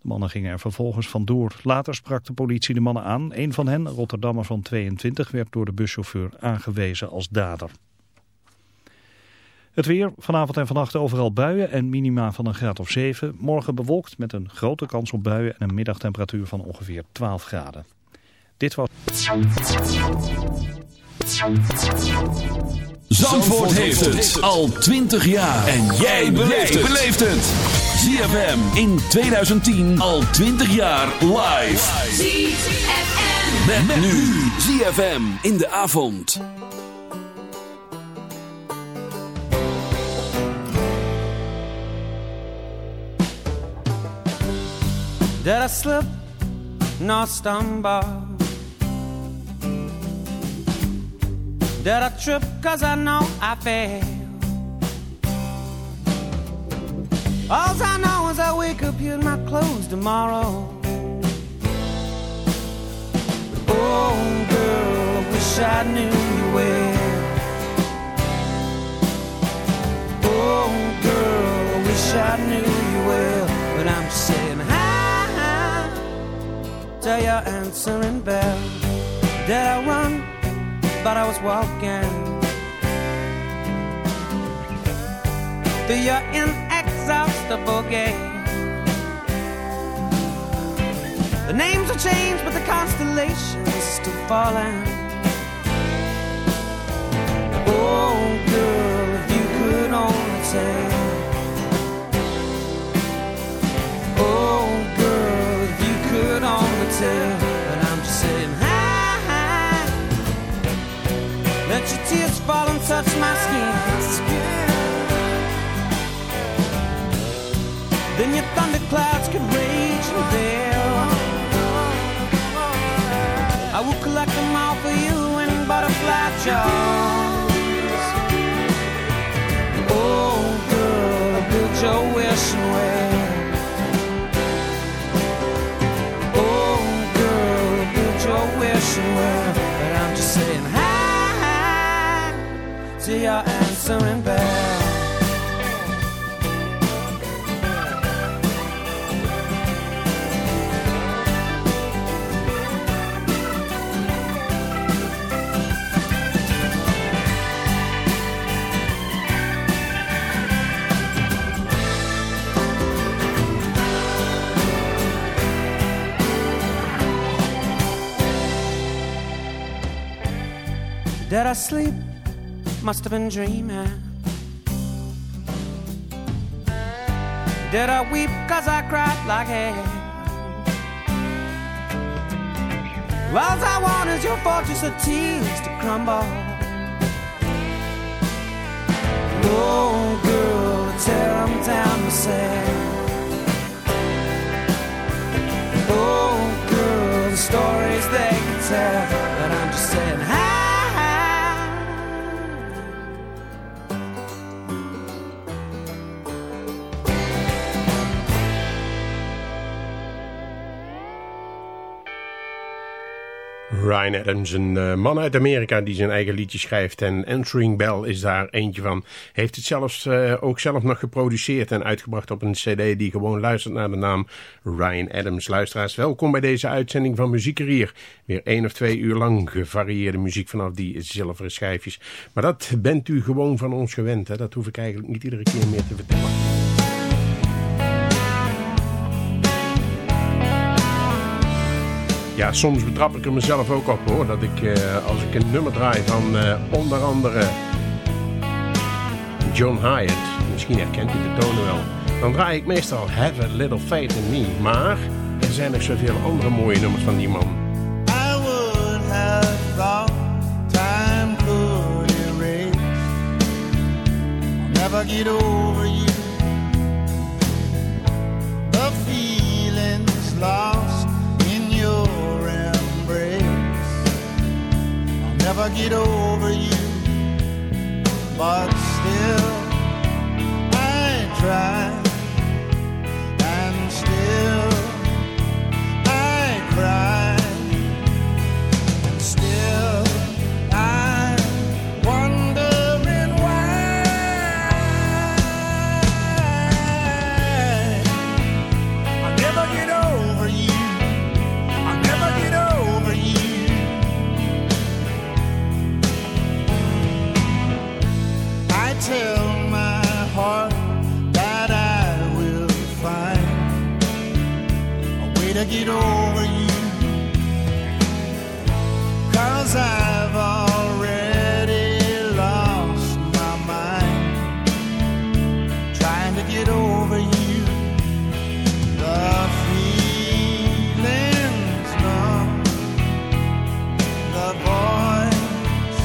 De mannen gingen er vervolgens vandoor. Later sprak de politie de mannen aan. Een van hen, Rotterdammer van 22, werd door de buschauffeur aangewezen als dader. Het weer, vanavond en vannacht overal buien en minima van een graad of 7. Morgen bewolkt met een grote kans op buien en een middagtemperatuur van ongeveer 12 graden. Dit was... Zandvoort heeft het al 20 jaar. En jij beleeft het. ZFM in 2010 al 20 jaar live. ZFM. Met, nu ZFM in de avond. Did I slip? No stumble. Did I trip? Cause I know I fail. All I know is I wake up here in my clothes tomorrow. Oh, girl, I wish I knew you well. Oh, girl, I wish I knew you well. But I'm saying hi, hi to your answering bell. Did I run? But I was walking through your inexhaustible gate. The names will change, but the constellations still falling. Oh, girl, if you could only tell. Oh, girl, if you could only tell. But I'm just saying hi, hi. Let your tears fall and touch my skin. Answering bell. Did I sleep? Must have been dreaming. Did I weep cause I cried like hell? All I want is your fortress of tears to crumble. Oh, girl, tear them down myself. Oh, girl, the stories they can tell. But I'm just saying, hi. Ryan Adams, een uh, man uit Amerika die zijn eigen liedje schrijft. En Answering Bell is daar eentje van. Heeft het zelfs uh, ook zelf nog geproduceerd en uitgebracht op een cd die gewoon luistert naar de naam Ryan Adams. Luisteraars, welkom bij deze uitzending van Muziekerier. Weer één of twee uur lang gevarieerde muziek vanaf die zilveren schijfjes. Maar dat bent u gewoon van ons gewend. Hè? Dat hoef ik eigenlijk niet iedere keer meer te vertellen. Ja, soms betrap ik er mezelf ook op hoor. Dat ik uh, als ik een nummer draai van uh, onder andere John Hyatt. Misschien herkent u de tonen wel. Dan draai ik meestal Have a Little Faith in Me. Maar er zijn nog zoveel andere mooie nummers van die man. I would have thought time could erase. I'll never get over you. The feelings lost in your never get over you, but still I try, get over you. Cause I've already lost my mind trying to get over you. The feeling's gone, the voice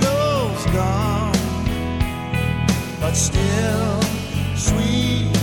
goes gone, but still, sweet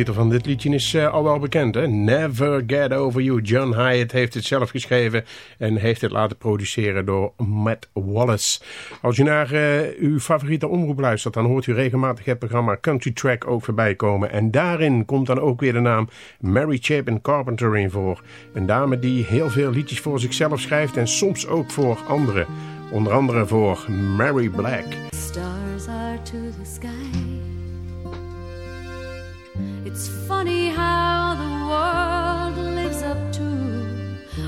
titel van dit liedje is eh, al wel bekend. Hè? Never Get Over You. John Hyatt heeft het zelf geschreven en heeft het laten produceren door Matt Wallace. Als u naar eh, uw favoriete omroep luistert, dan hoort u regelmatig het programma Country Track ook voorbij komen. En daarin komt dan ook weer de naam Mary Chapin Carpenter in voor. Een dame die heel veel liedjes voor zichzelf schrijft en soms ook voor anderen. Onder andere voor Mary Black. Stars are to the sky. It's funny how the world lives up to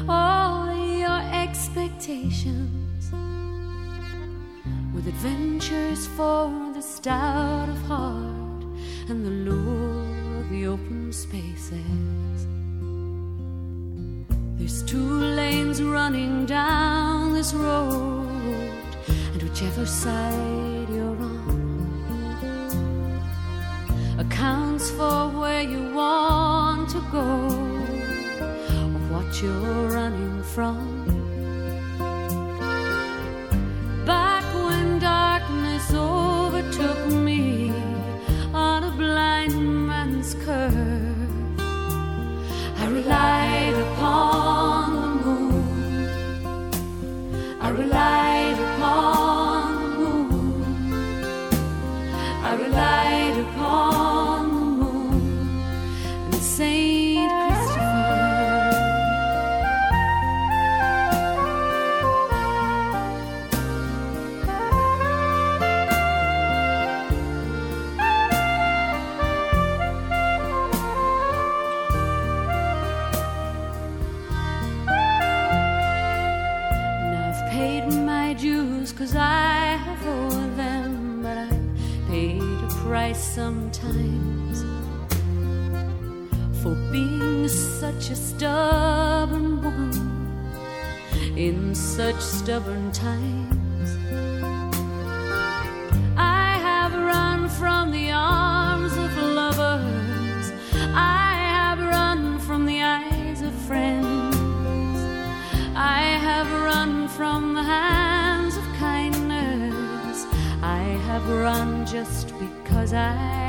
all your expectations. With adventures for the stout of heart and the lure of the open spaces. There's two lanes running down this road, and whichever side you're on accounts for where you want to go or what you're running from. A stubborn woman in such stubborn times. I have run from the arms of lovers, I have run from the eyes of friends, I have run from the hands of kindness, I have run just because I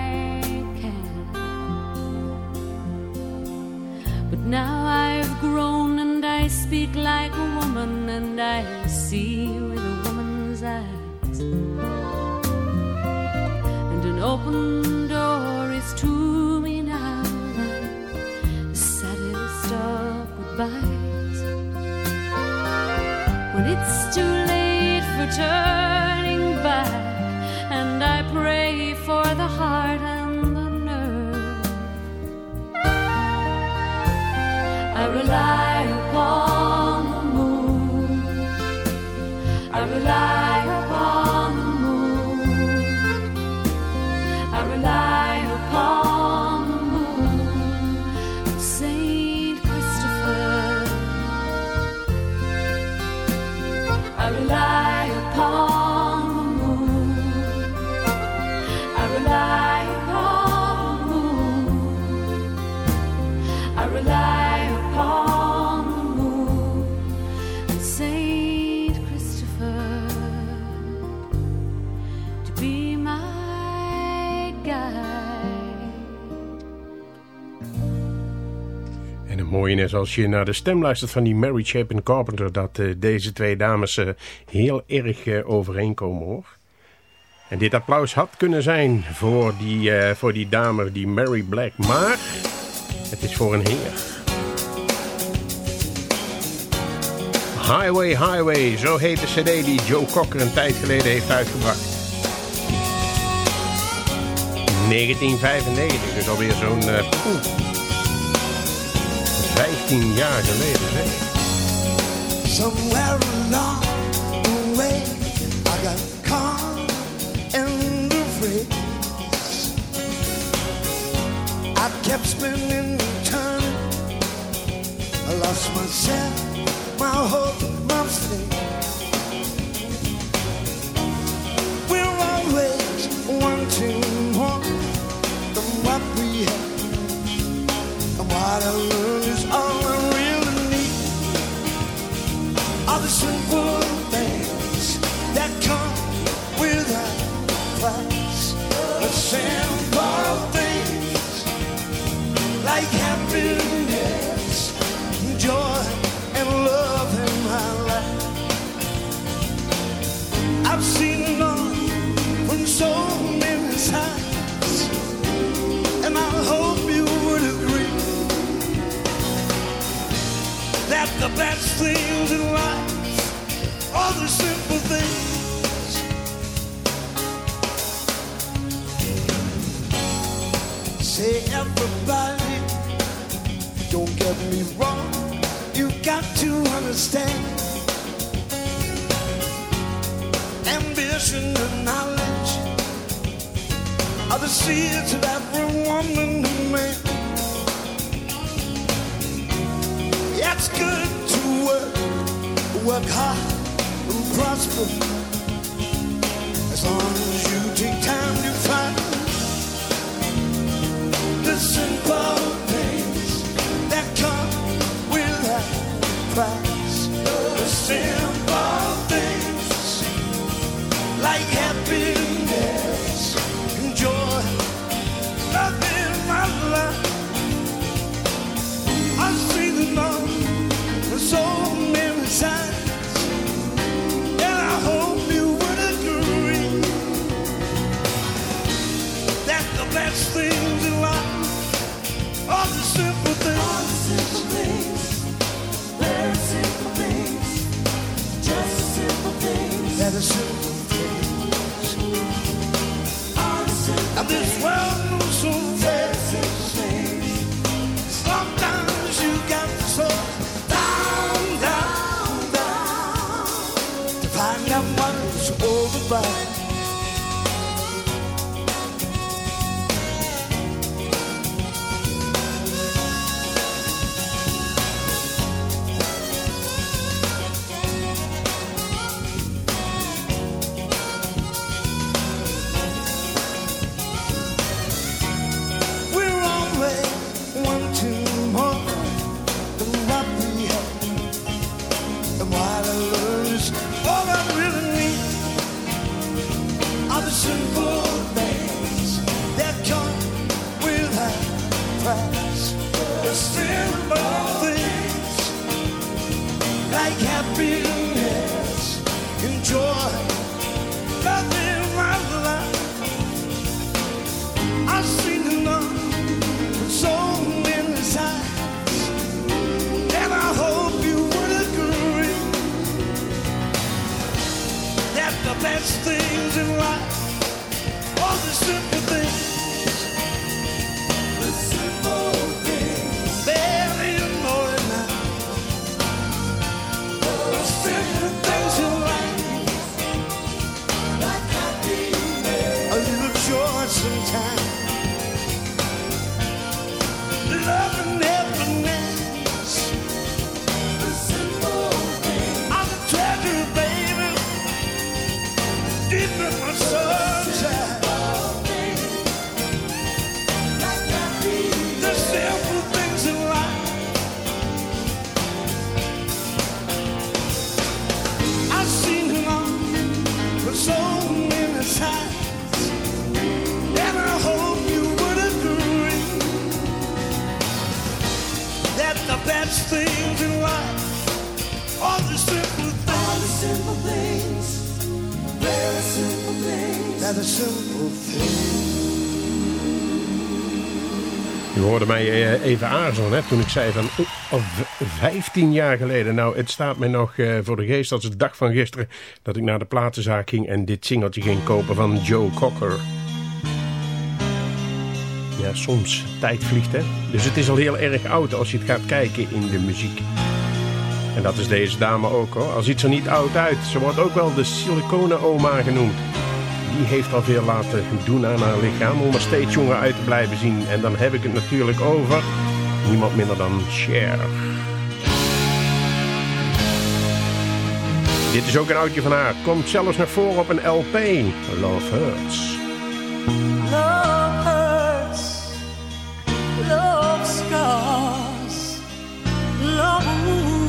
now I've grown and I speak like a woman and I see with a woman's eyes. And an open door is to me now the saddest of goodbyes. When it's too late for turning Is als je naar de stem luistert van die Mary Chapin Carpenter... dat eh, deze twee dames eh, heel erg eh, overeenkomen hoor. En dit applaus had kunnen zijn voor die, voor die dame, die Mary Black. Maar het is voor een heer. Highway, Highway, zo heet de cd die Joe Cocker een tijd geleden heeft uitgebracht. 1995, dus alweer zo'n 15 jaar geleden. Hè? Somewhere along the way, I got caught in the race. I kept spinning and turning. I lost myself, my hope, my faith. Things in life are the simple things. Say everybody, don't get me wrong, you got to understand. Ambition and knowledge are the seeds of every woman and man. Work hard and prosper. As long as you take time to find the simple things that come without price. The simple mij eh, even aarzelen hè, toen ik zei van oh, 15 jaar geleden. Nou, het staat mij nog eh, voor de geest als de dag van gisteren dat ik naar de platenzaak ging en dit singeltje ging kopen van Joe Cocker. Ja, soms tijd vliegt hè. Dus het is al heel erg oud als je het gaat kijken in de muziek. En dat is deze dame ook hoor. Al ziet ze niet oud uit. Ze wordt ook wel de siliconen oma genoemd die heeft alweer laten doen aan haar lichaam om er steeds jonger uit te blijven zien. En dan heb ik het natuurlijk over niemand minder dan Cher. Dit is ook een oudje van haar. Komt zelfs naar voren op een LP. Love Hurts. Love hurts. Love scars. Love moves.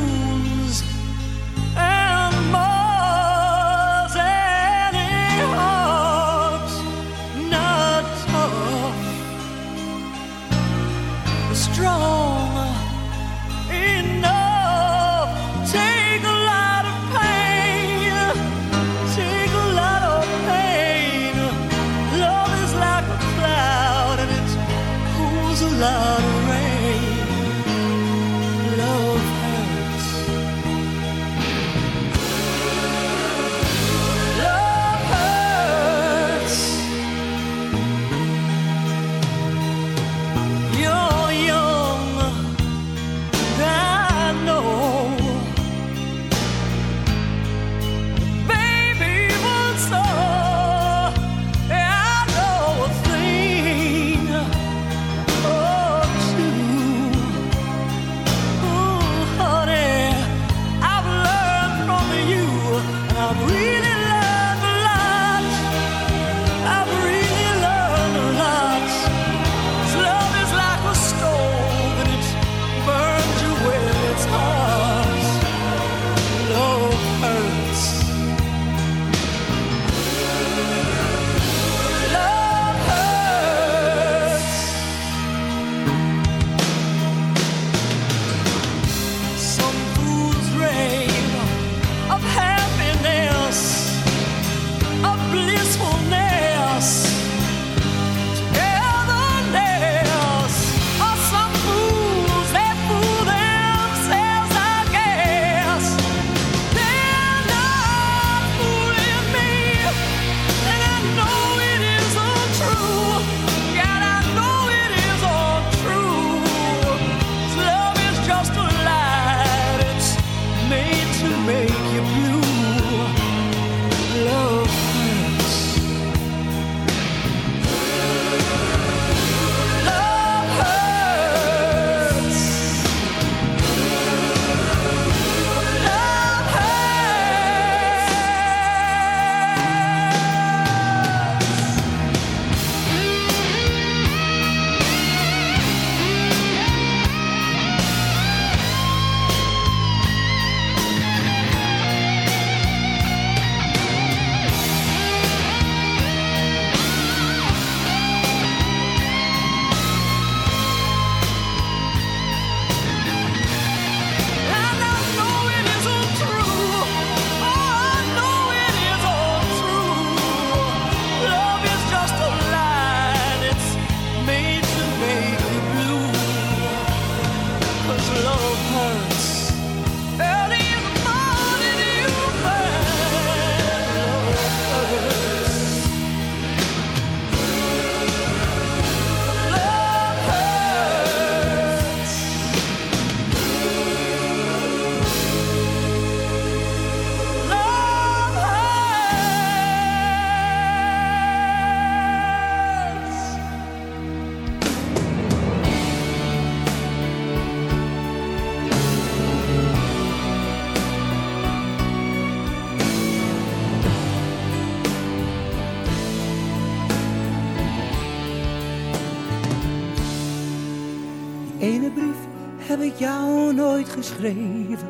Heb ik jou nooit geschreven.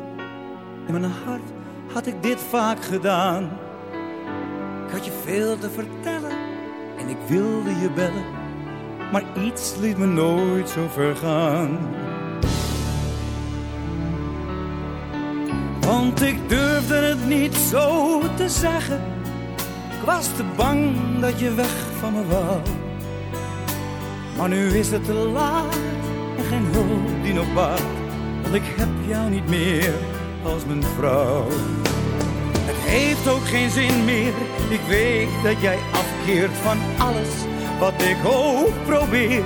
In mijn hart had ik dit vaak gedaan. Ik had je veel te vertellen en ik wilde je bellen. Maar iets liet me nooit zo ver gaan. Want ik durfde het niet zo te zeggen. Ik was te bang dat je weg van me wou. Maar nu is het te laat Want ik heb jou niet meer als mijn vrouw. Het heeft ook geen zin meer. Ik weet dat jij afkeert van alles wat ik ook probeer.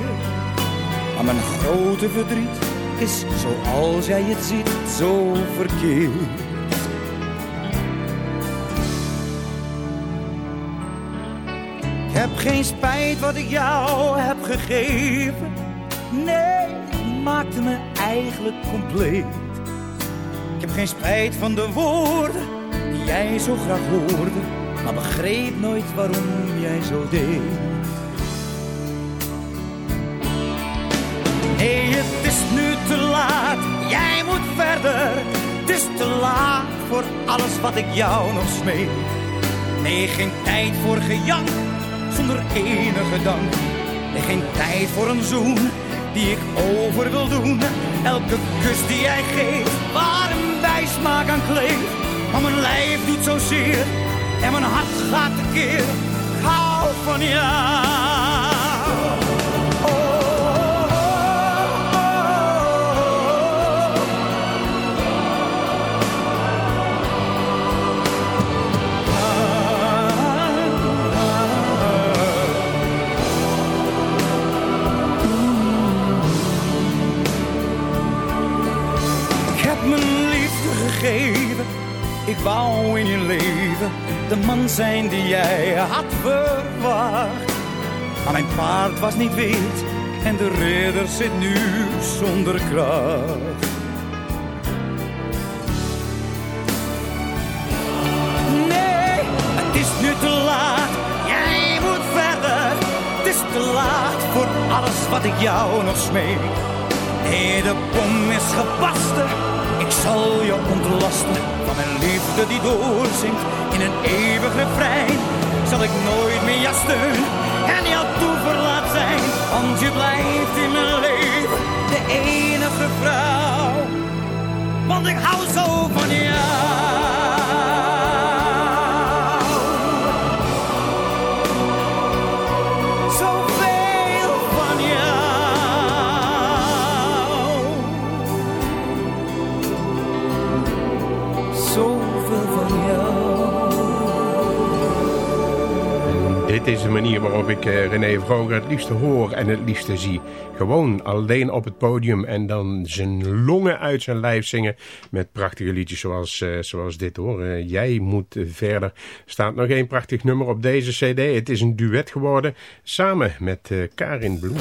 Maar mijn grote verdriet is zoals jij het ziet, zo verkeerd. Ik heb geen spijt wat ik jou heb gegeven. Nee, maakte me eigenlijk compleet. Ik heb geen spijt van de woorden die jij zo graag hoorde. Maar begreep nooit waarom jij zo deed. Nee, het is nu te laat. Jij moet verder. Het is te laat voor alles wat ik jou nog smeek. Nee, geen tijd voor gejank zonder enige dank. Nee, geen tijd voor een zoen die ik over wil doen. Elke kus die jij geeft, waar een bijsmaak aan kleeft. Maar mijn lijf doet zozeer en mijn hart gaat tekeer. Ik hou van jou. Ik wou in je leven de man zijn die jij had verwacht. Maar mijn paard was niet wit en de ridder zit nu zonder kracht. Nee, het is nu te laat. Jij moet verder. Het is te laat voor alles wat ik jou nog smeek. Nee, de bom is gebarsten. Ik zal je ontlasten van mijn liefde die doorzingt in een eeuwig refrein. Zal ik nooit meer jou steun en jou toeverlaat zijn. Want je blijft in mijn leven de enige vrouw. Want ik hou zo van jou. Is manier waarop ik eh, René Vroger het liefste hoor en het liefste zie. Gewoon alleen op het podium en dan zijn longen uit zijn lijf zingen met prachtige liedjes zoals, eh, zoals dit hoor. Eh, Jij moet verder. Staat nog één prachtig nummer op deze cd. Het is een duet geworden samen met Karin Bloem.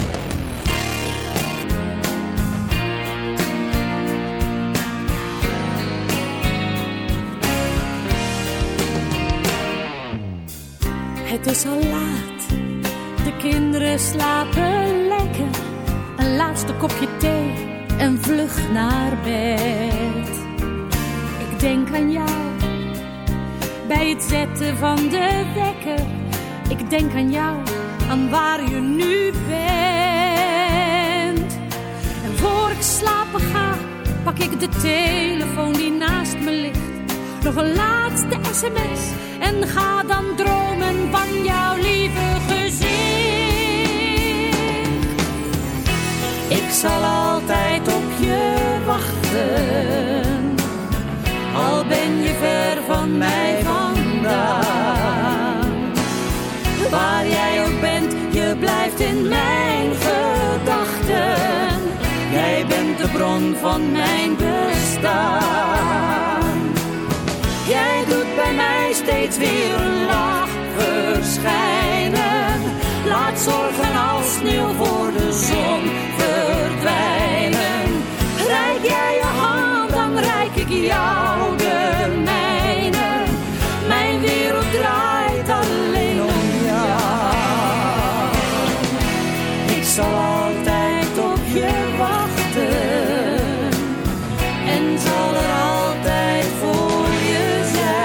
Het is al slapen lekker. Een laatste kopje thee en vlug naar bed. Ik denk aan jou bij het zetten van de wekker. Ik denk aan jou, aan waar je nu bent. En voor ik slapen ga, pak ik de telefoon die naast me ligt. Nog een laatste sms en ga dan dromen van jouw lieve gezicht. Ik zal altijd op je wachten, al ben je ver van mij vandaan. Waar jij ook bent, je blijft in mijn gedachten. Jij bent de bron van mijn bestaan. Jij doet bij mij steeds weer een lach verschijnen. Laat zorgen als sneeuw voor de zon ik jou de mijne. Mijn wereld draait alleen om jou. Ik zal altijd op je wachten en zal er altijd voor je zijn.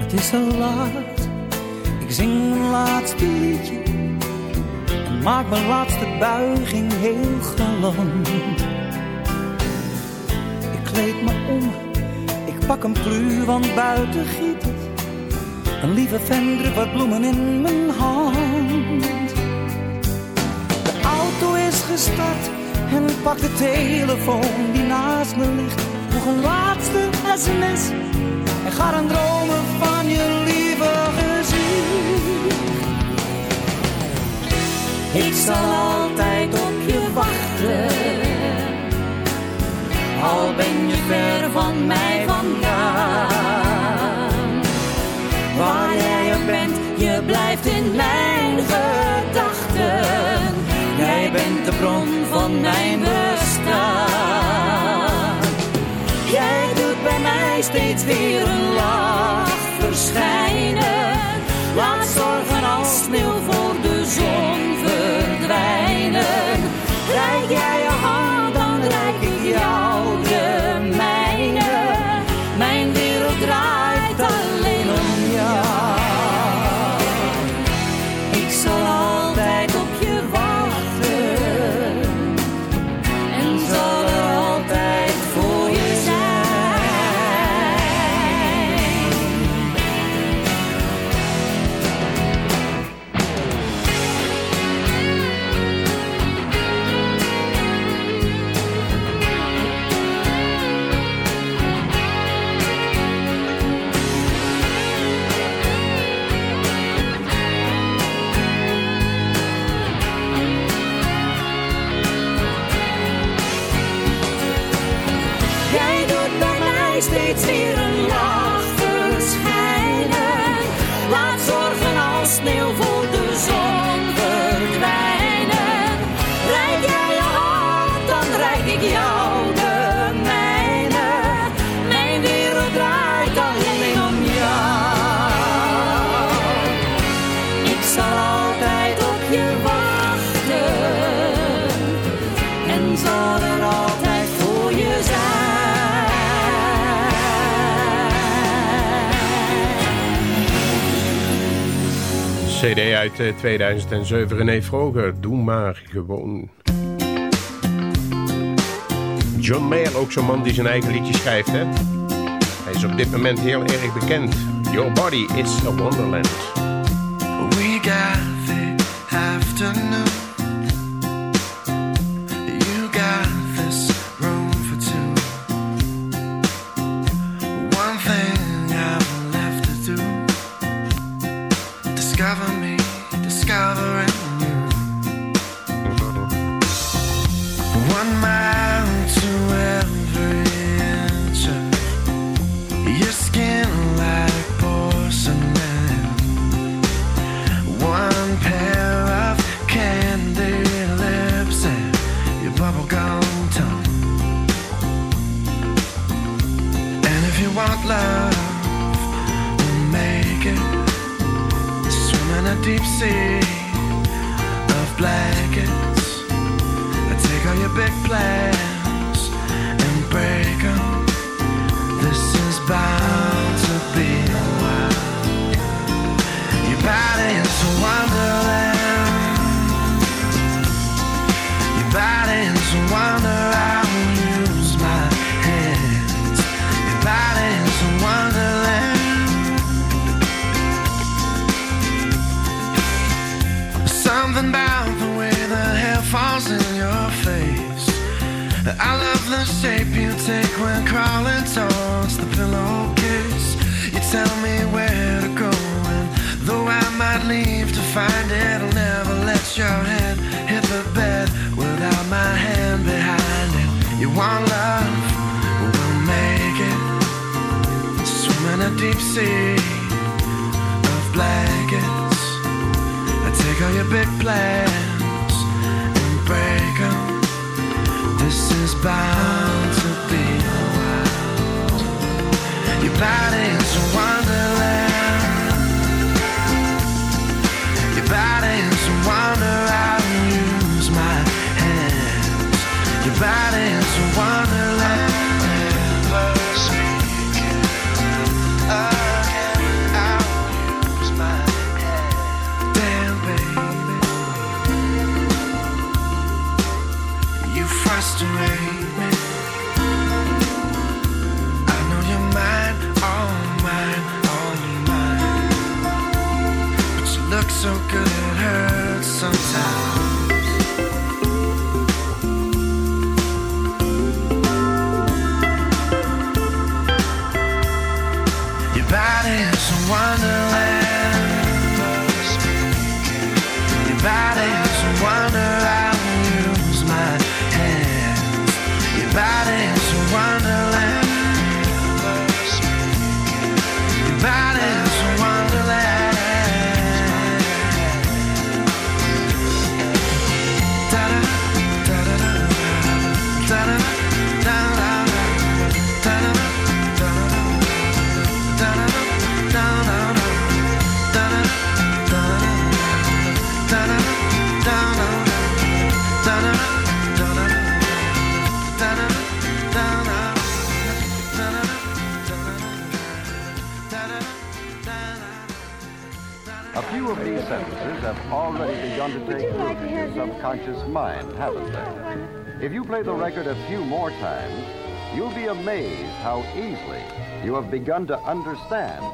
Het is al laat, ik zing laat maak mijn laatste buiging heel galant. Ik kleed me om, ik pak een plu, want buiten giet het. Een lieve vender wat bloemen in mijn hand. De auto is gestart en pak de telefoon die naast me ligt. Nog een laatste sms en ga dan dromen van Ik zal altijd op je wachten. Al ben je ver van mij vandaan. Waar jij ook bent, je blijft in mijn gedachten. Jij bent de bron van mijn bestaan. Jij doet bij mij steeds weer een lach verschijnen. cd uit eh, 2007, René Vroger. Doe maar gewoon. John Mayer, ook zo'n man die zijn eigen liedje schrijft, hè? Hij is op dit moment heel erg bekend. Your body is a wonderland. Times, you'll be amazed how easily you have begun to understand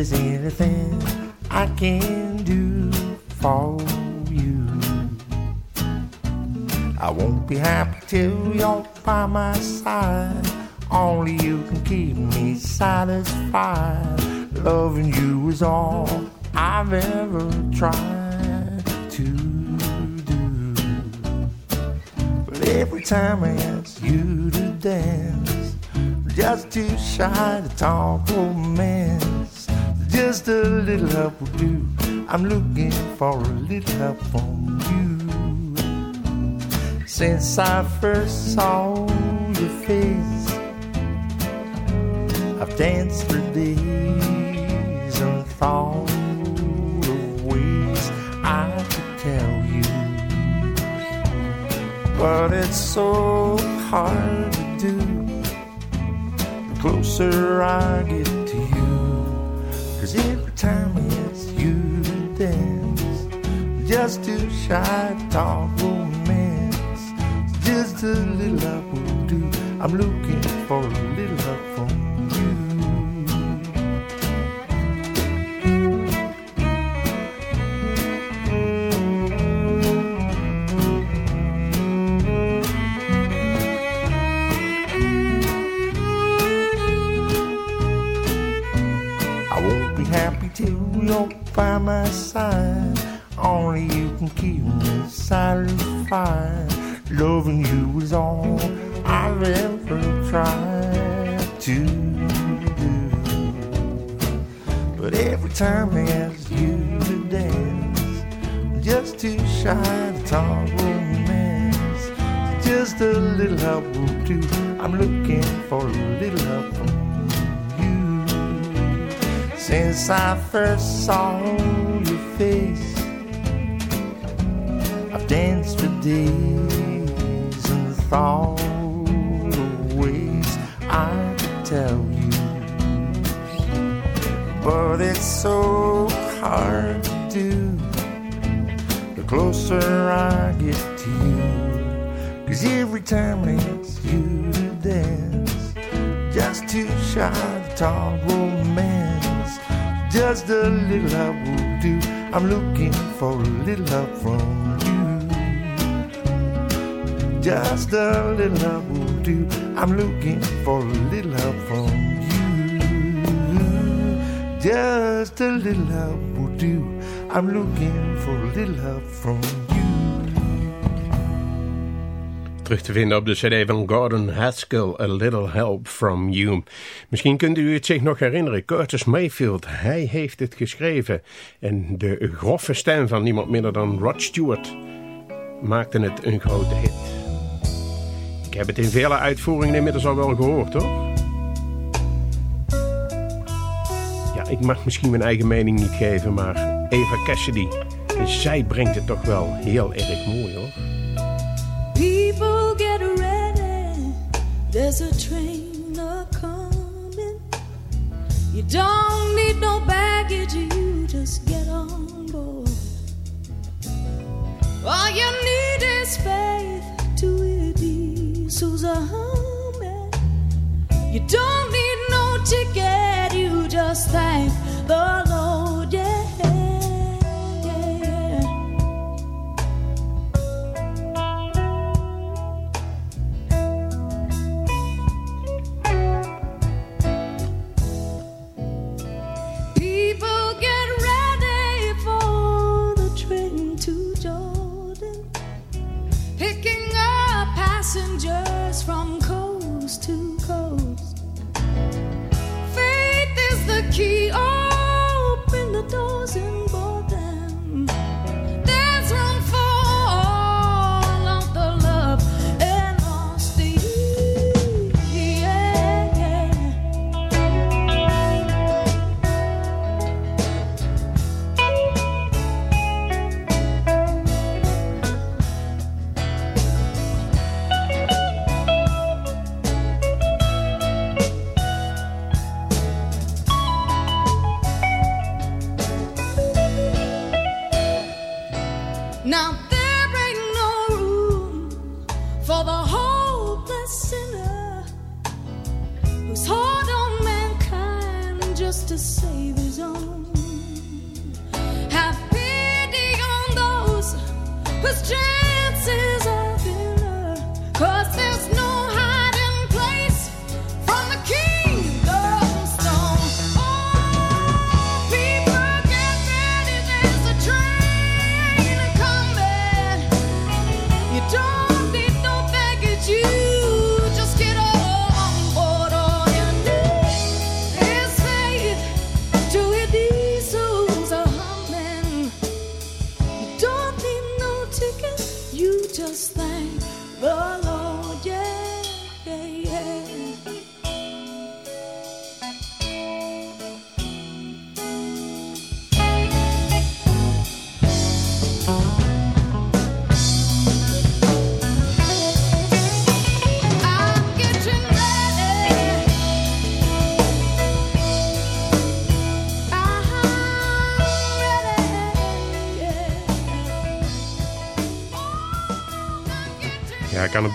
there's anything I can do for you, I won't be happy till you're by my side. Only you can keep me satisfied. Loving you is all I've ever tried to do. But every time I ask you to dance, just too shy to talk oh romance. Just a little help will do. I'm looking for a little help from you. Since I first saw your face, I've danced for days and thought of ways I could tell you. But it's so hard to do the closer I get just too shy to talk romance. Just a little help will do. I'm looking for a little help Keep me satisfied. Loving you is all I've ever tried to do. But every time I ask you to dance, I'm just too shy to talk romance. Just a little help will do. I'm looking for a little help from you. Since I first saw your face, I've for days and thought of ways I could tell you. But it's so hard to do the closer I get to you. Cause every time I ask you to dance, just too shy to talk romance. Just a little I will do. I'm looking for a little help from. Just a little help will do. I'm looking for a little help from you. Just a little help will do. I'm looking for a little help from you. Terug te vinden op de cd van Gordon Haskell, A Little Help From You. Misschien kunt u het zich nog herinneren, Curtis Mayfield, hij heeft het geschreven. En de grove stem van niemand minder dan Rod Stewart maakte het een grote hit. Ik heb het in vele uitvoeringen inmiddels al wel gehoord hoor. Ja, ik mag misschien mijn eigen mening niet geven, maar Eva Cassidy zij brengt het toch wel heel erg mooi hoor. People get ready. There's a train a coming. You don't need no baggage, you just get on board. All you need is faith who's a humming. You don't need no ticket, you just thank the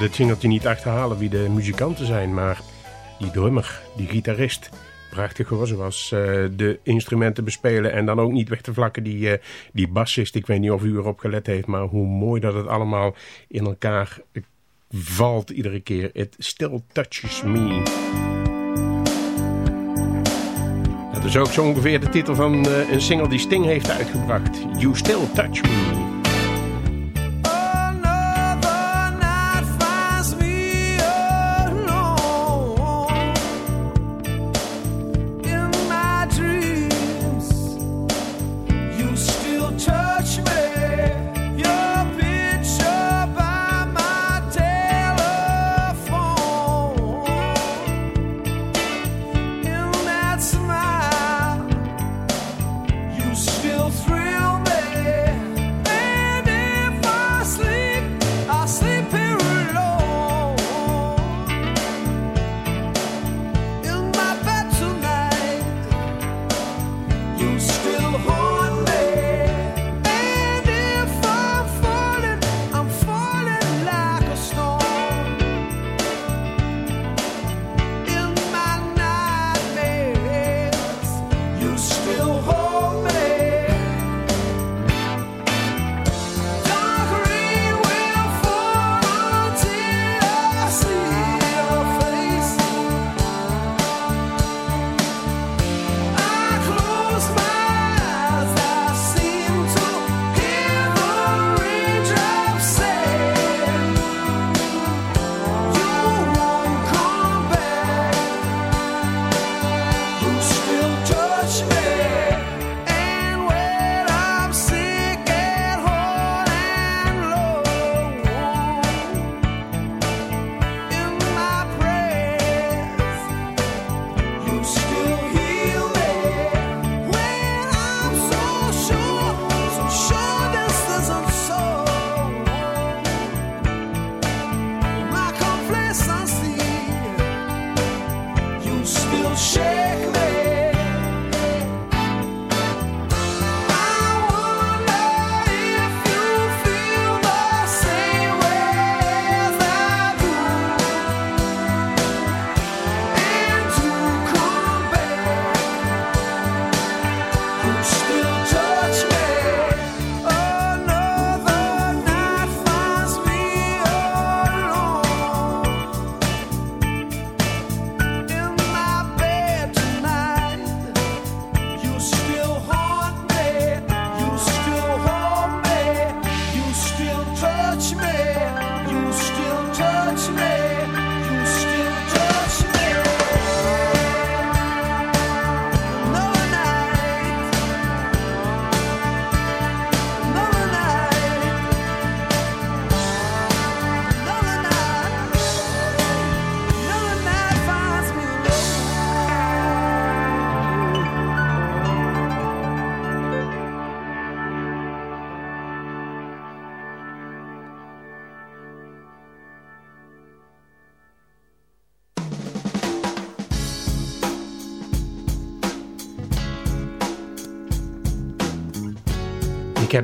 Kan op dit singeltje niet achterhalen wie de muzikanten zijn, maar die drummer, die gitarist, prachtig hoor, zoals eh, de instrumenten bespelen en dan ook niet weg te vlakken die, eh, die bassist. Ik weet niet of u erop gelet heeft, maar hoe mooi dat het allemaal in elkaar valt iedere keer. It still touches me. Dat is ook zo ongeveer de titel van eh, een single die Sting heeft uitgebracht. You Still Touch Me.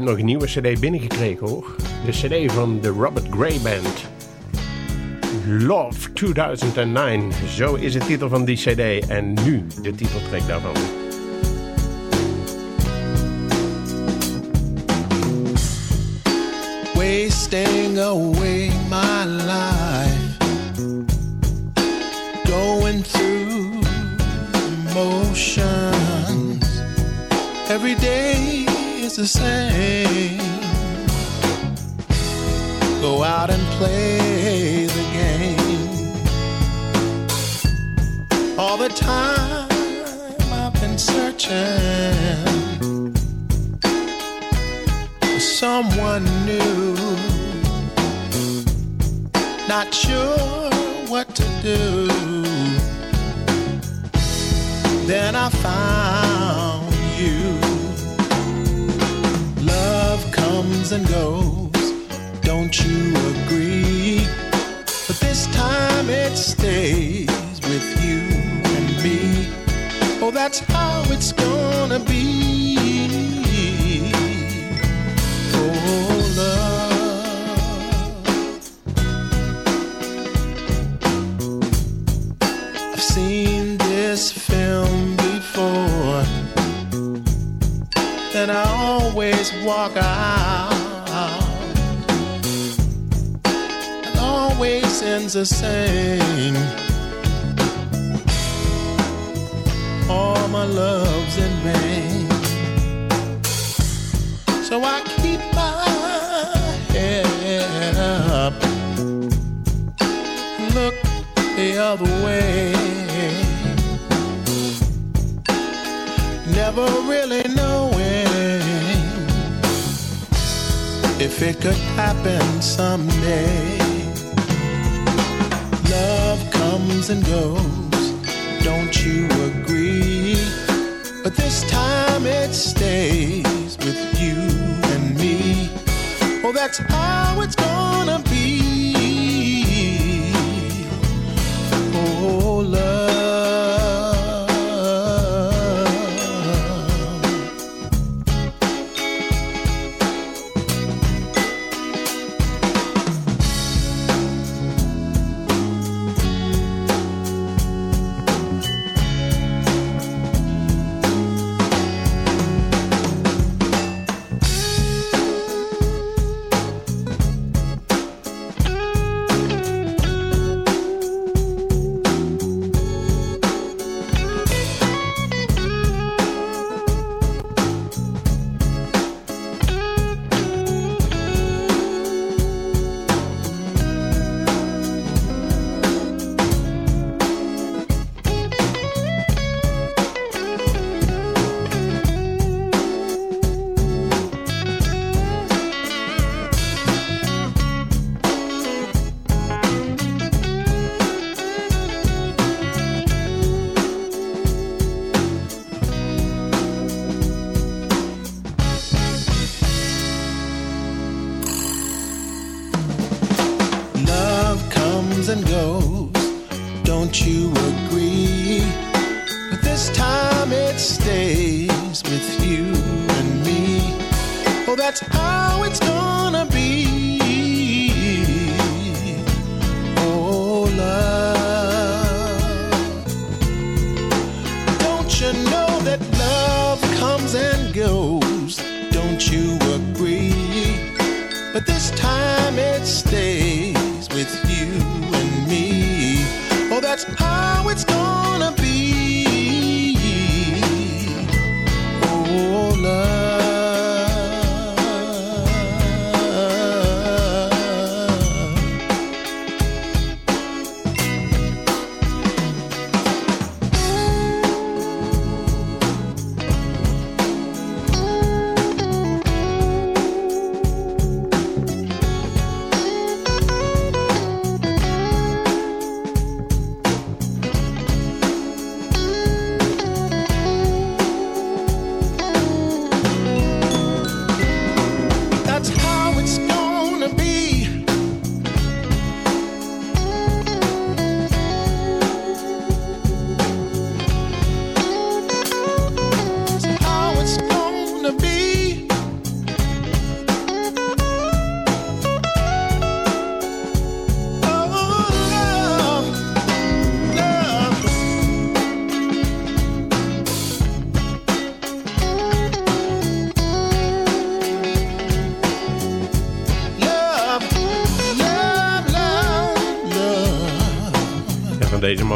nog een nieuwe cd binnengekregen hoor. De cd van de Robert Gray Band. Love 2009. Zo is de titel van die cd. En nu de titeltrack daarvan. Wasting away my life Going through emotions: Every day is the same found you. Love comes and goes, don't you agree? But this time it stays with you and me. Oh, that's how it's gonna be.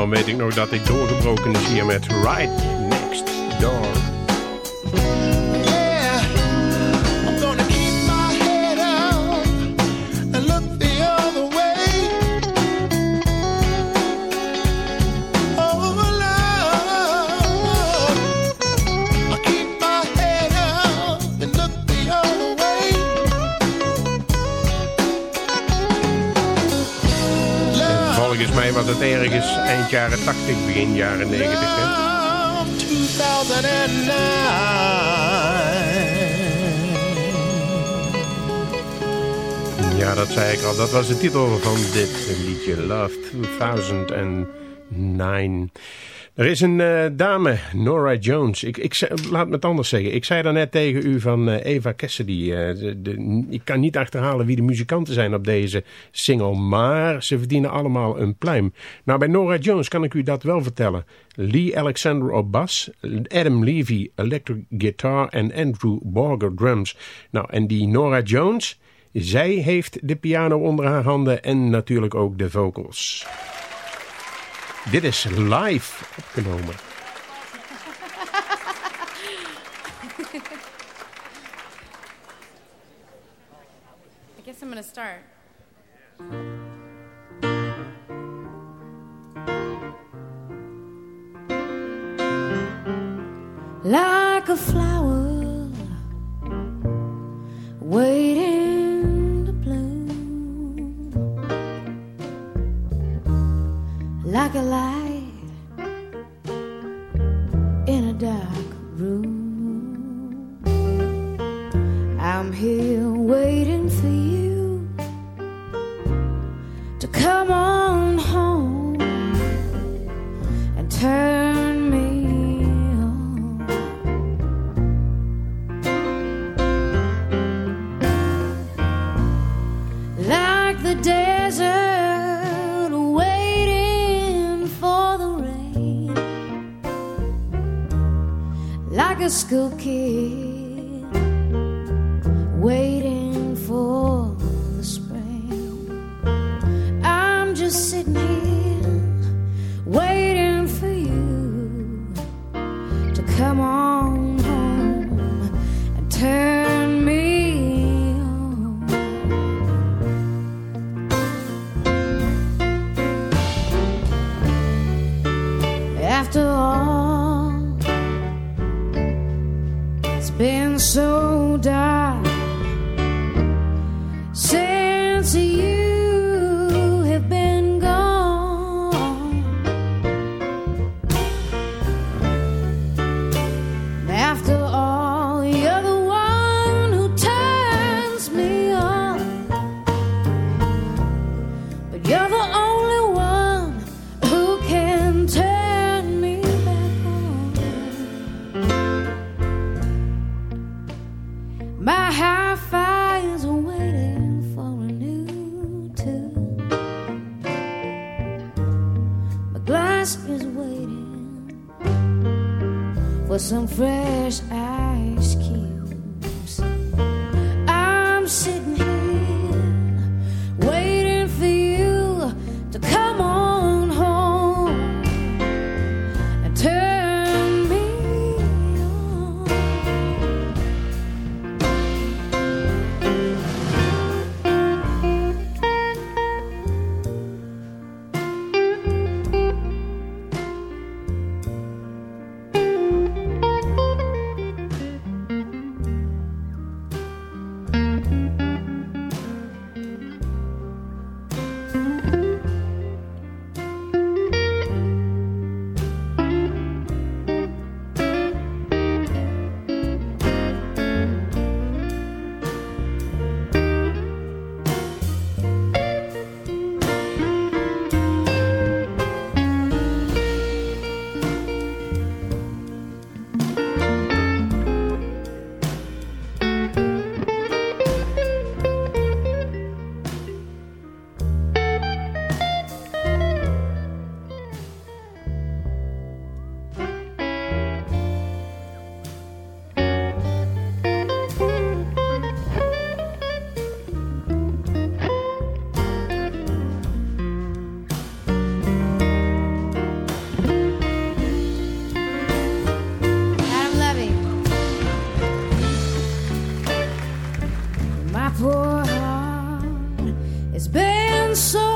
Man weet ik nog dat hij doorgebroken is hier met Right eind jaren 80, begin jaren 90. Hè? love, 2009. Ja, dat zei ik al. Dat was de titel van dit liedje. Love 2009. Er is een eh, dame, Nora Jones. Ik, ik, laat me het anders zeggen. Ik zei daarnet tegen u van eh, Eva Cassidy. de, de- ik kan niet achterhalen wie de muzikanten zijn op deze single. Maar ze verdienen allemaal een pluim. Nou, bij Nora Jones kan ik u dat wel vertellen. Lee Alexander op bas. Adam Levy electric guitar. En Andrew Borger drums. Nou, en die Nora Jones... Zij heeft de piano onder haar handen en natuurlijk ook de vocals. Dit is live opgenomen. I guess I'm gonna start. like a flower school kid for some poor heart has been so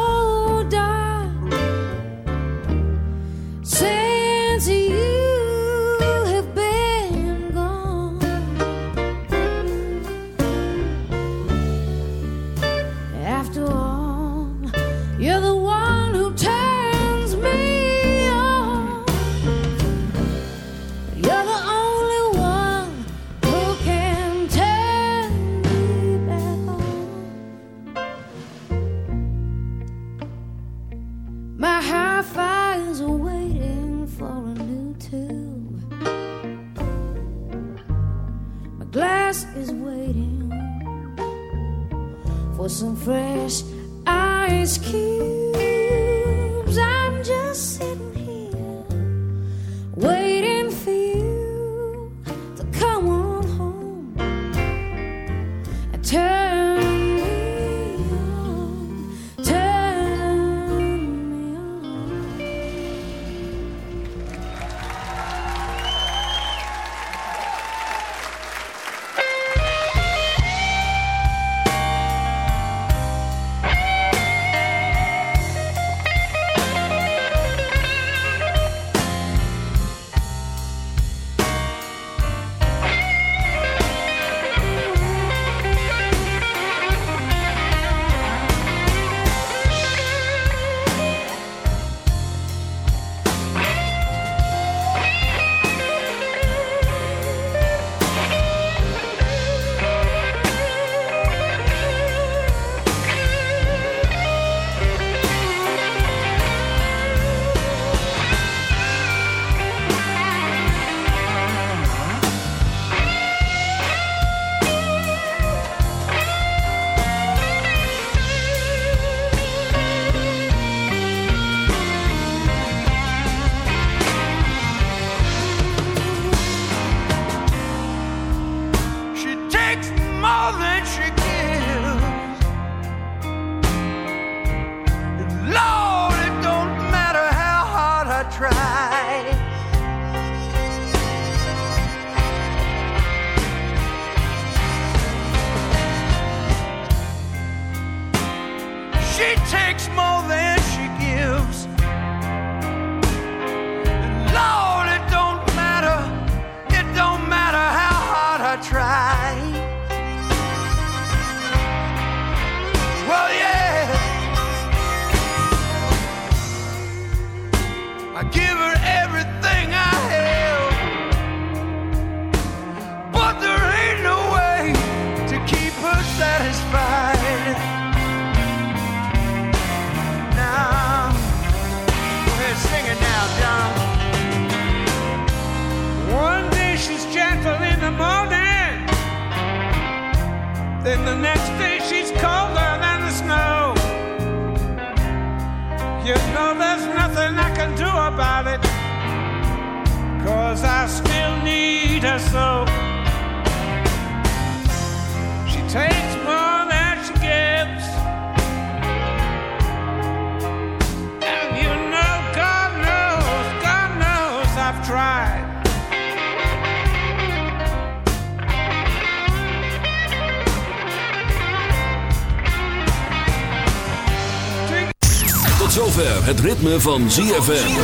zover het ritme van ZFM.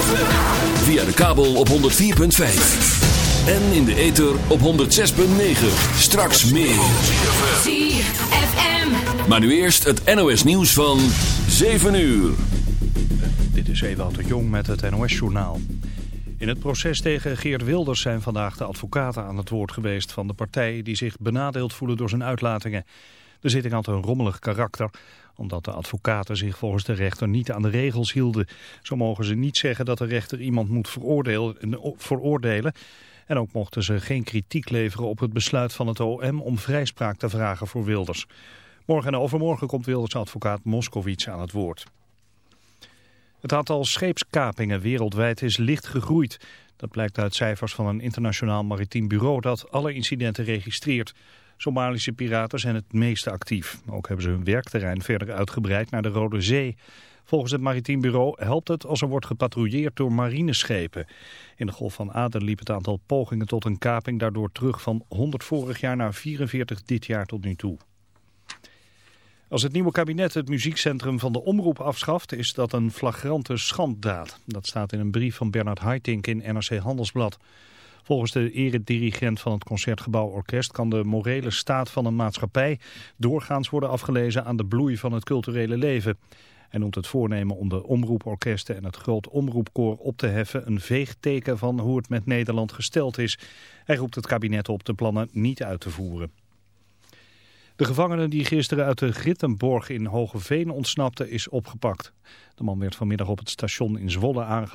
Via de kabel op 104.5. En in de ether op 106.9. Straks meer. ZFM. Maar nu eerst het NOS nieuws van 7 uur. Dit is Ewout de Jong met het NOS-journaal. In het proces tegen Geert Wilders zijn vandaag de advocaten aan het woord geweest van de partij die zich benadeeld voelen door zijn uitlatingen. De zitting had een rommelig karakter, omdat de advocaten zich volgens de rechter niet aan de regels hielden. Zo mogen ze niet zeggen dat de rechter iemand moet veroordelen. En ook mochten ze geen kritiek leveren op het besluit van het OM om vrijspraak te vragen voor Wilders. Morgen en overmorgen komt Wilders advocaat Moskowitz aan het woord. Het aantal scheepskapingen wereldwijd is licht gegroeid. Dat blijkt uit cijfers van een internationaal maritiem bureau dat alle incidenten registreert. Somalische piraten zijn het meeste actief. Ook hebben ze hun werkterrein verder uitgebreid naar de Rode Zee. Volgens het maritiem bureau helpt het als er wordt gepatrouilleerd door marineschepen. In de Golf van Aden liep het aantal pogingen tot een kaping daardoor terug van 100 vorig jaar naar 44 dit jaar tot nu toe. Als het nieuwe kabinet het muziekcentrum van de Omroep afschaft, is dat een flagrante schanddaad. Dat staat in een brief van Bernard Haitink in NRC Handelsblad. Volgens de eredirigent van het Concertgebouw Orkest kan de morele staat van een maatschappij doorgaans worden afgelezen aan de bloei van het culturele leven. Hij noemt het voornemen om de omroeporkesten en het groot omroepkoor op te heffen een veeg teken van hoe het met Nederland gesteld is. Hij roept het kabinet op de plannen niet uit te voeren. De gevangene die gisteren uit de Grittenborg in Hogeveen ontsnapte is opgepakt. De man werd vanmiddag op het station in Zwolle aangehouden.